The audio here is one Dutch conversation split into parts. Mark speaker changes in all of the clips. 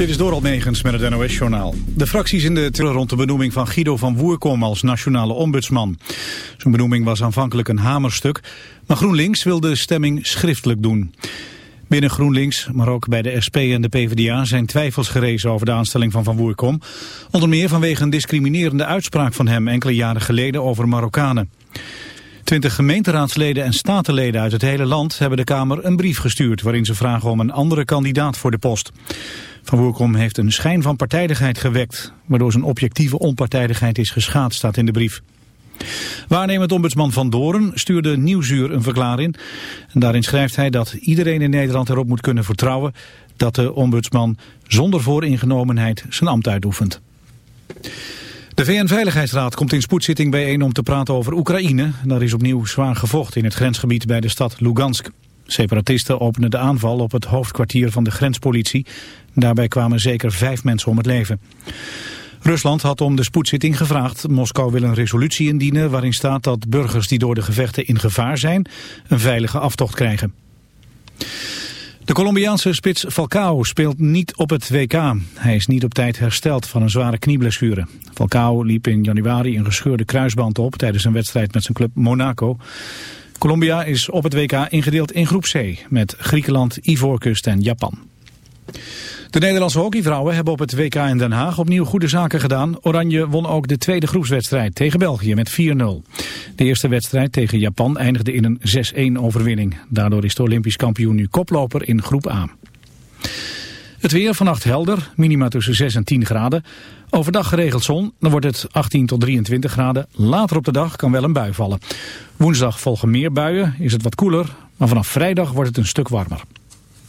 Speaker 1: Dit is Doral Megens met het NOS-journaal. De fracties in de triller rond de benoeming van Guido van Woerkom als nationale ombudsman. Zijn benoeming was aanvankelijk een hamerstuk, maar GroenLinks wil de stemming schriftelijk doen. Binnen GroenLinks, maar ook bij de SP en de PvdA zijn twijfels gerezen over de aanstelling van Van Woerkom. Onder meer vanwege een discriminerende uitspraak van hem enkele jaren geleden over Marokkanen. Twintig gemeenteraadsleden en statenleden uit het hele land hebben de Kamer een brief gestuurd... waarin ze vragen om een andere kandidaat voor de post. Van Woerkom heeft een schijn van partijdigheid gewekt... waardoor zijn objectieve onpartijdigheid is geschaad, staat in de brief. Waarnemend ombudsman Van Doren stuurde Nieuwsuur een verklaring. En daarin schrijft hij dat iedereen in Nederland erop moet kunnen vertrouwen... dat de ombudsman zonder vooringenomenheid zijn ambt uitoefent. De VN-veiligheidsraad komt in spoedzitting bijeen om te praten over Oekraïne. Daar is opnieuw zwaar gevochten in het grensgebied bij de stad Lugansk. Separatisten openden de aanval op het hoofdkwartier van de grenspolitie. Daarbij kwamen zeker vijf mensen om het leven. Rusland had om de spoedzitting gevraagd. Moskou wil een resolutie indienen waarin staat dat burgers die door de gevechten in gevaar zijn... een veilige aftocht krijgen. De Colombiaanse spits Falcao speelt niet op het WK. Hij is niet op tijd hersteld van een zware knieblessure. Falcao liep in januari een gescheurde kruisband op tijdens een wedstrijd met zijn club Monaco. Colombia is op het WK ingedeeld in groep C met Griekenland, Ivoorkust en Japan. De Nederlandse hockeyvrouwen hebben op het WK in Den Haag opnieuw goede zaken gedaan. Oranje won ook de tweede groepswedstrijd tegen België met 4-0. De eerste wedstrijd tegen Japan eindigde in een 6-1 overwinning. Daardoor is de Olympisch kampioen nu koploper in groep A. Het weer vannacht helder, minima tussen 6 en 10 graden. Overdag geregeld zon, dan wordt het 18 tot 23 graden. Later op de dag kan wel een bui vallen. Woensdag volgen meer buien, is het wat koeler, maar vanaf vrijdag wordt het een stuk warmer.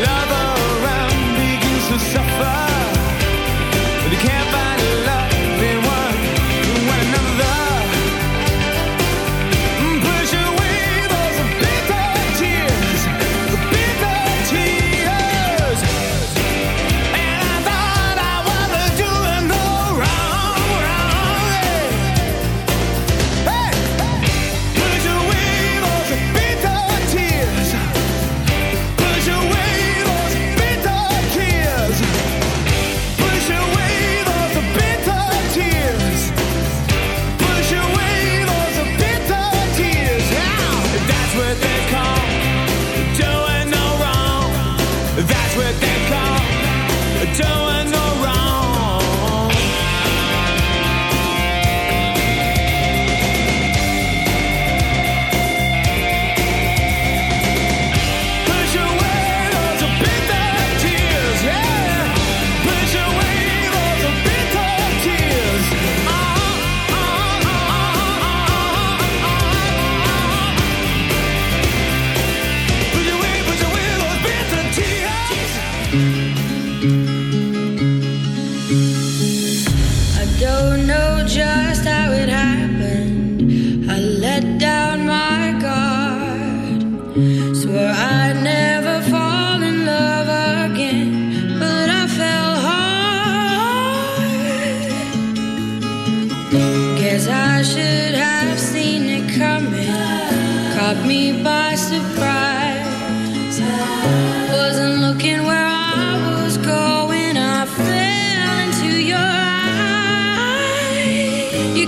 Speaker 2: love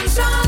Speaker 2: Nation.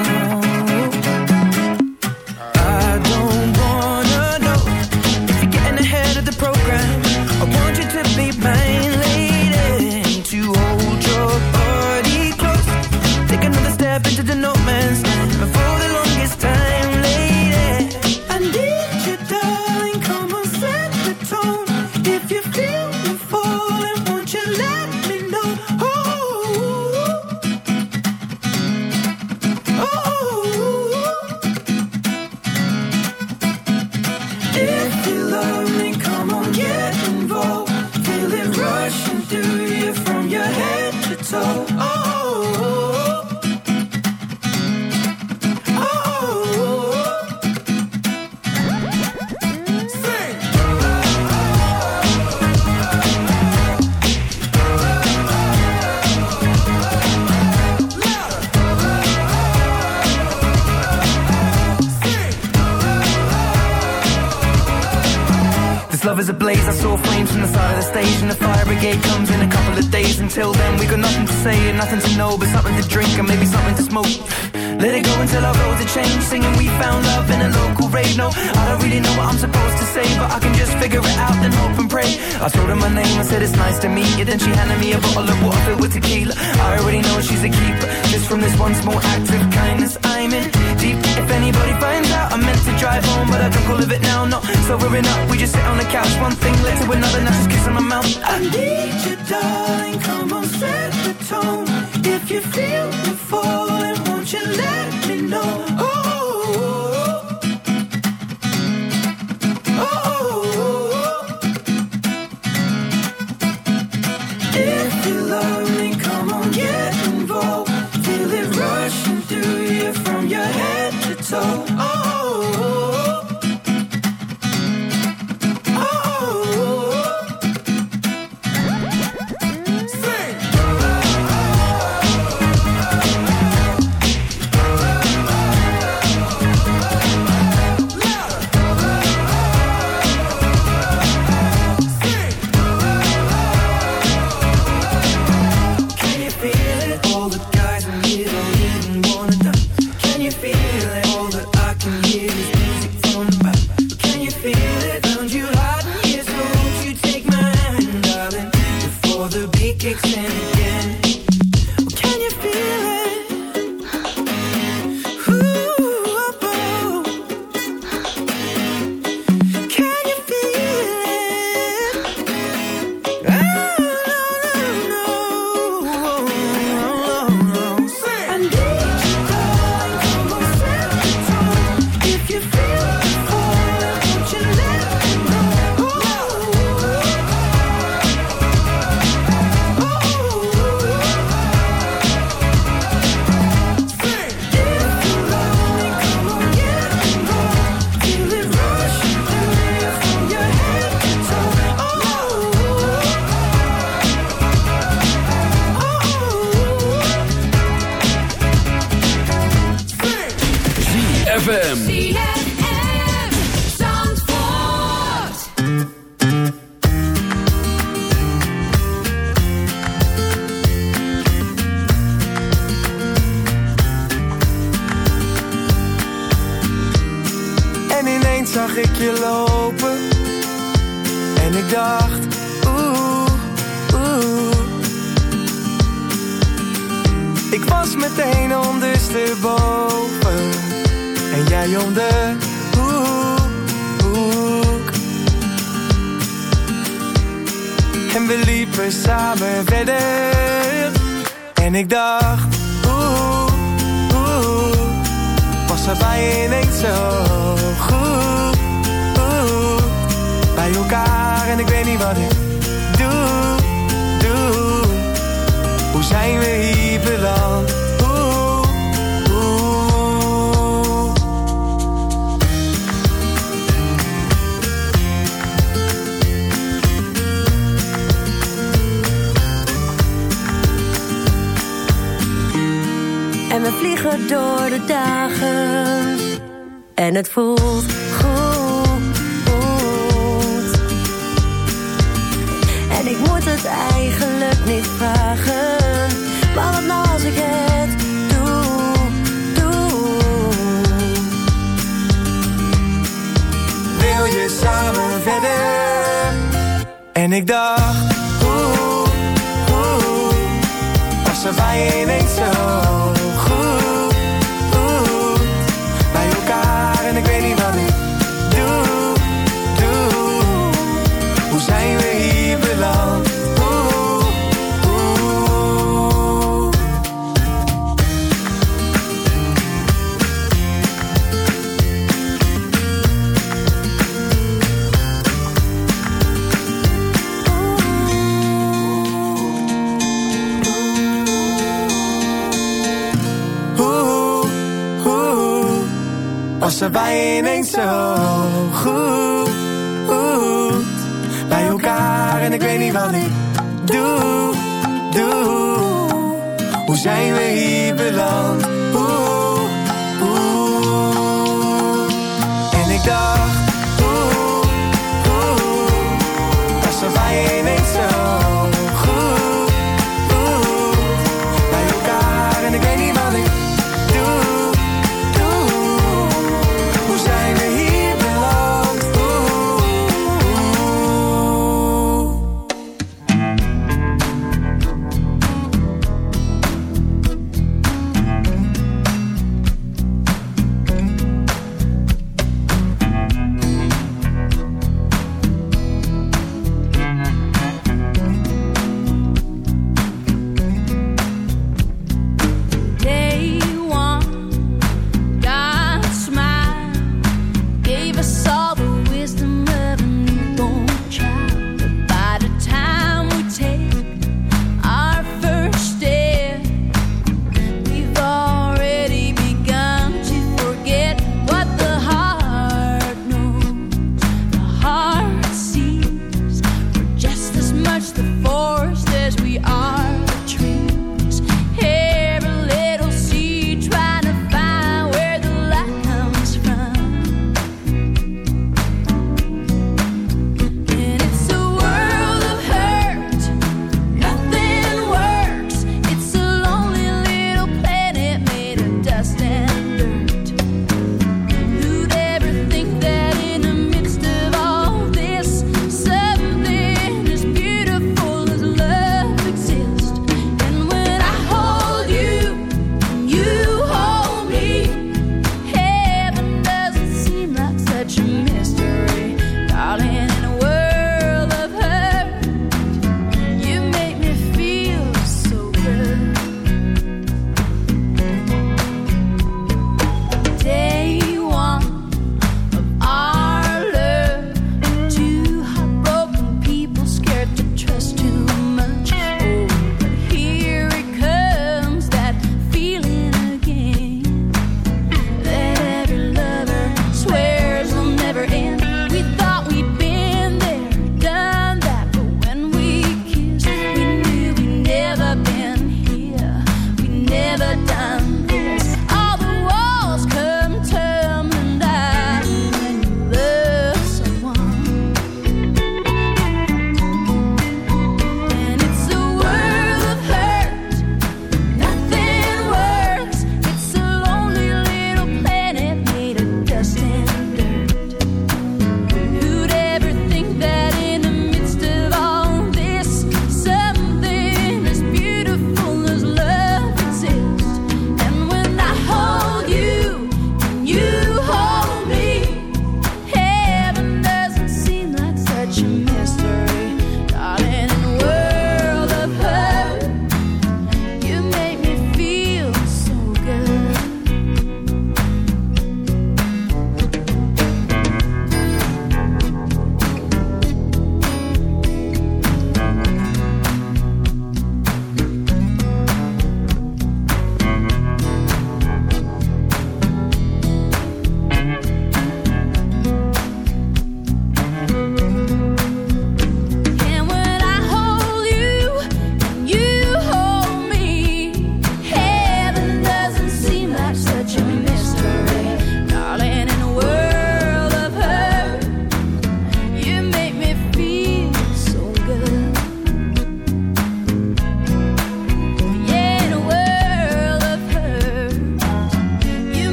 Speaker 3: from this once more act of kindness I'm in deep. If anybody finds out, I'm meant to drive home, but I drunk all of it now. No, so we're up. We just sit on the couch, one thing led to another. Now just kiss on my mouth. I need you, darling. Come on, set the tone. If you feel the falling, won't you let me know?
Speaker 4: Het
Speaker 5: fool